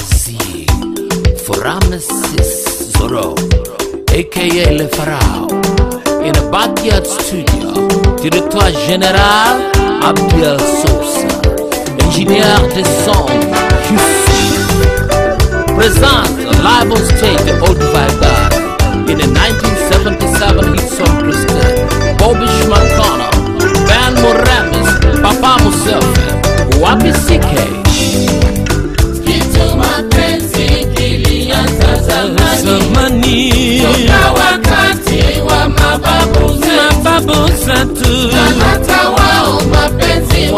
For Ramesses Zoro, aka Pharaoh, in a backyard studio. Directeur général Abdel Sousa, ingénieur de son Houston. Present live on stage the old vibe in a 1977 hit song Christian, Bobby Schmackana, Ben Moramis, Papa Musefe, Wapi CK. Mapenzi kilianza zamani, zamani. Toka wakati wa mababu zetu, mababu zetu. Hata wao mapenzi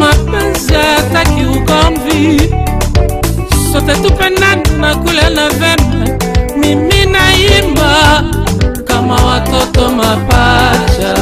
mapenzi hayataki ugomvi sote tupendane na kulala vema mimi naimba kama watoto mapacha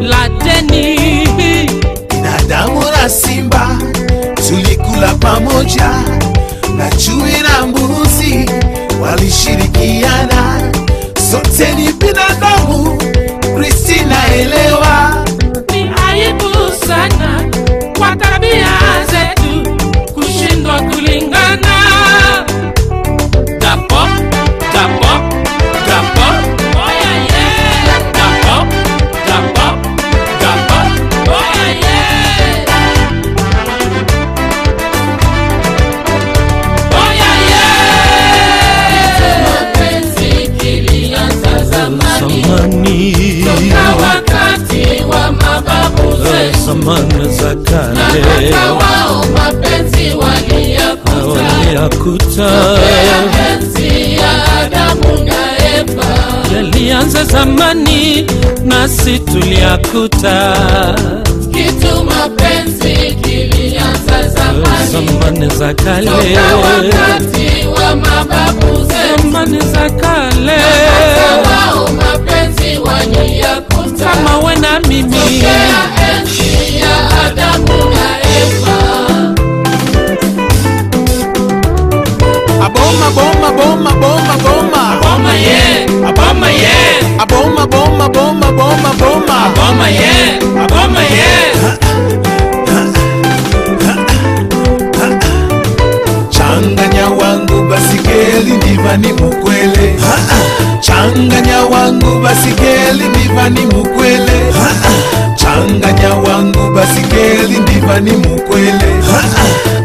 la na damu na simba tulikula pamoja. Na chui na mbuzi walishirikiana. Sote ni zamani za na kale. Hata wao mapenzi waliyakuta. Yalianza zamani nasi tuliakuta Kitu mapenzi kilianza zamani, zamani. za kale. Wakati wa mimi tokea Changanya wangu basikeli divani mukwele Changanya wangu basikeli ndivani mukwele. Changanya wangu basikeli ndivani mukwele.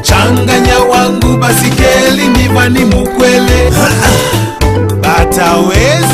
Changanya wangu basikeli ndivani mukwele. Batawezi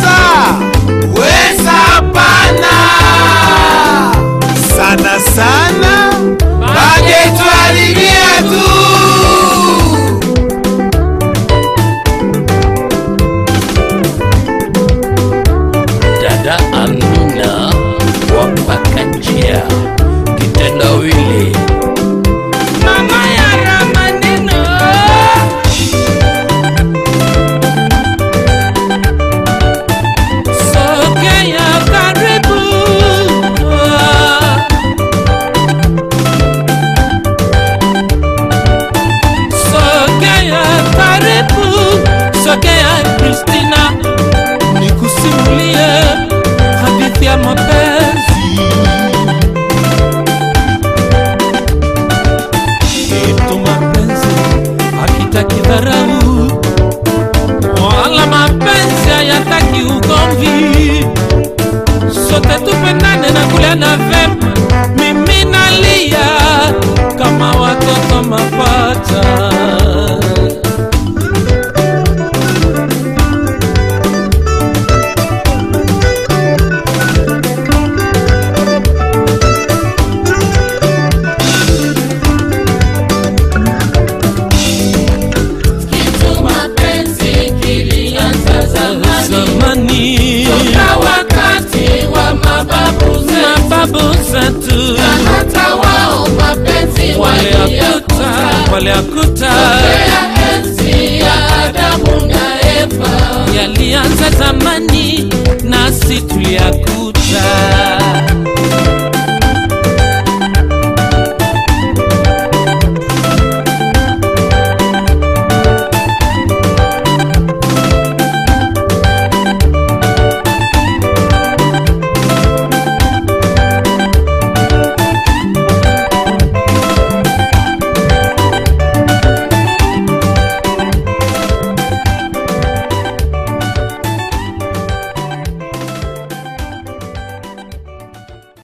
kuta enzi ya yalianza zamani, nasi tuliyakuta.